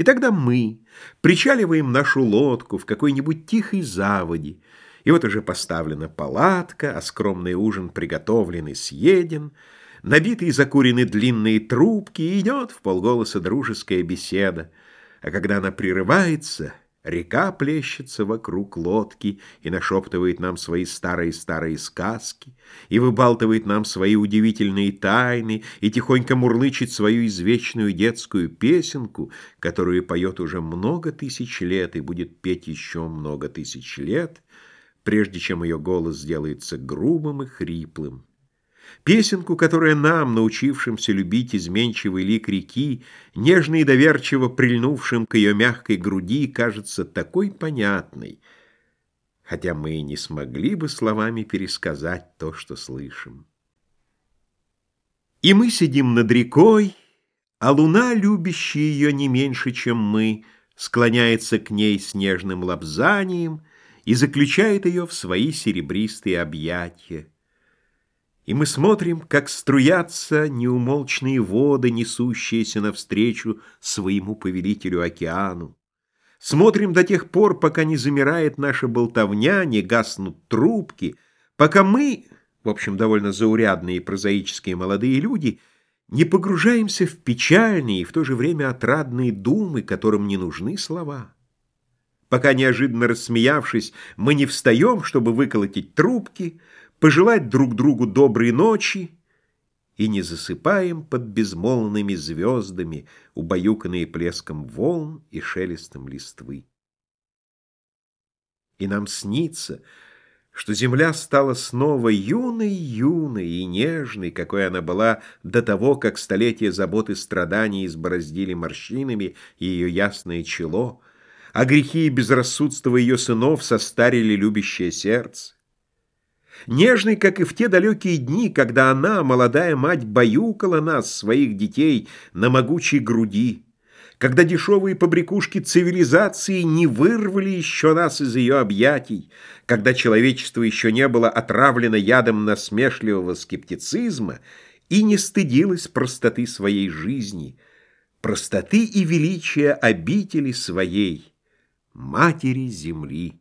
И тогда мы причаливаем нашу лодку в какой-нибудь тихой заводе, и вот уже поставлена палатка, а скромный ужин приготовлен и съеден, набиты и закурены длинные трубки, и идет в полголоса дружеская беседа. А когда она прерывается, река плещется вокруг лодки и нашептывает нам свои старые-старые сказки, и выбалтывает нам свои удивительные тайны, и тихонько мурлычет свою извечную детскую песенку, которую поет уже много тысяч лет и будет петь еще много тысяч лет, прежде чем ее голос сделается грубым и хриплым. Песенку, которая нам, научившимся любить изменчивый лик реки, нежно и доверчиво прильнувшим к ее мягкой груди, кажется такой понятной, хотя мы и не смогли бы словами пересказать то, что слышим. И мы сидим над рекой, а луна, любящая ее не меньше, чем мы, склоняется к ней с нежным лобзанием и заключает ее в свои серебристые объятия. И мы смотрим, как струятся неумолчные воды, несущиеся навстречу своему повелителю океану. Смотрим до тех пор, пока не замирает наша болтовня, не гаснут трубки, пока мы, в общем, довольно заурядные и прозаические молодые люди, не погружаемся в печальные и в то же время отрадные думы, которым не нужны слова. Пока, неожиданно рассмеявшись, мы не встаем, чтобы выколотить трубки, пожелать друг другу доброй ночи и не засыпаем под безмолвными звездами, убаюканные плеском волн и шелестом листвы. И нам снится, что земля стала снова юной-юной и нежной, какой она была до того, как столетия забот и страданий избороздили морщинами ее ясное чело, а грехи и безрассудство ее сынов состарили любящее сердце. Нежный, как и в те далекие дни, когда она, молодая мать, баюкала нас, своих детей, на могучей груди, когда дешевые побрякушки цивилизации не вырвали еще нас из ее объятий, когда человечество еще не было отравлено ядом насмешливого скептицизма и не стыдилось простоты своей жизни, простоты и величия обители своей, матери земли.